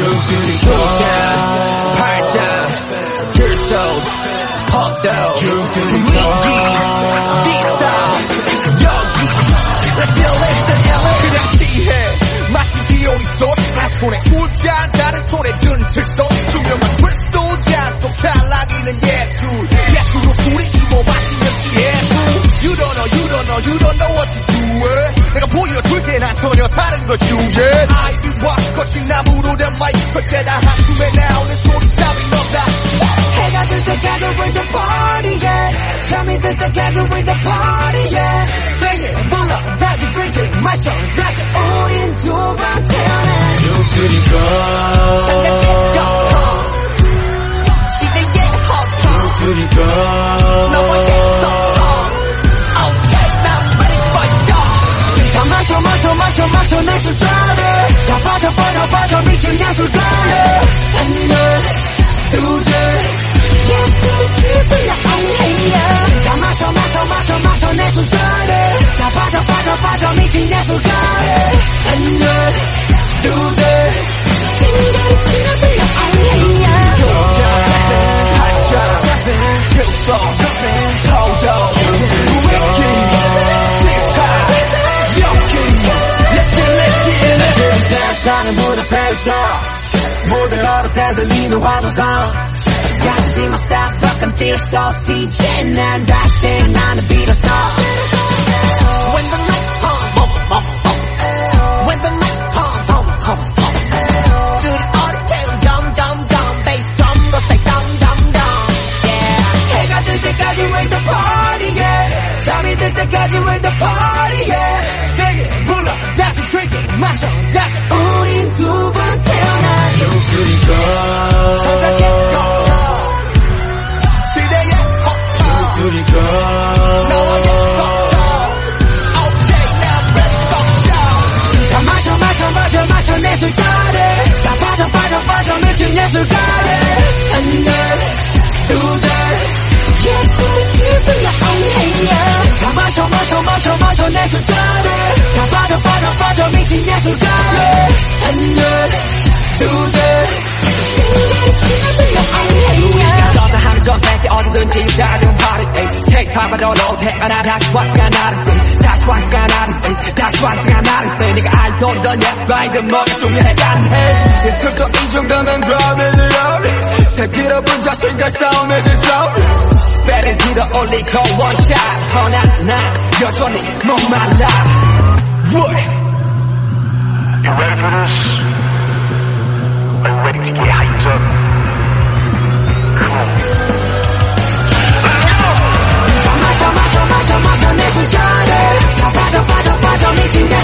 분위기 go LA 그냥 취해 마치 기온이 쏟한 손에 술잔 다른 손에 든 틀소 투명한 크리스도 잔속 찰나기는 예술 예술로 이모 마시면 예술 You don't know you don't know you don't know what to do. 내가 보여줄게 난 전혀 다른 것이지 아이비와 거친 나무로 된 마이크 때다 한숨에 나오는 소리 따윈 없다 해가 들 때까지 with the party yeah 잠이 들 때까지 with the party yeah Sing it 불러 다시 drink it 마셔 다시 우린 두 번 태어나 把枪变成严肃的人。 무대에서 무대로 대들리는 환호성 Gotta see my stop, rock until so CJ 난 다시 태어나는 비로소 때까지 with the party yeah. it 불러 다시 drink 마셔 다시. 우린 두 번 태어나 죽들이고 천장의 겉터 시대의 허터 죽들이고 나와의 서터 Okay now ready for show 다 마셔 마셔 마셔 마셔 내 술자리. 다 빠져 빠져 빠져 미친 예술가래. 한 마셔 마셔 마셔 내 술자리 다 빠져 빠져 빠져 미친 예술가래 한잔 두잔 생각을 지불러 엉해야 떠나 하루 전 새끼 어디든지 다른 party 에이 take time 받아도 태어나 다시 왔으가 나를 free 다시 왔으가 나를 free 다시 왔으가 나를 free 네가 알던 yes right 머릿속에 해단해 예술도 이 정도면 그러면 real 새끼로분 자신과 싸움해질 싸움 the only call one shot 허난 no 여전히 목말라 What? You ready for this? Are you ready to get hyped up? Come on. 내 술자를 미친 내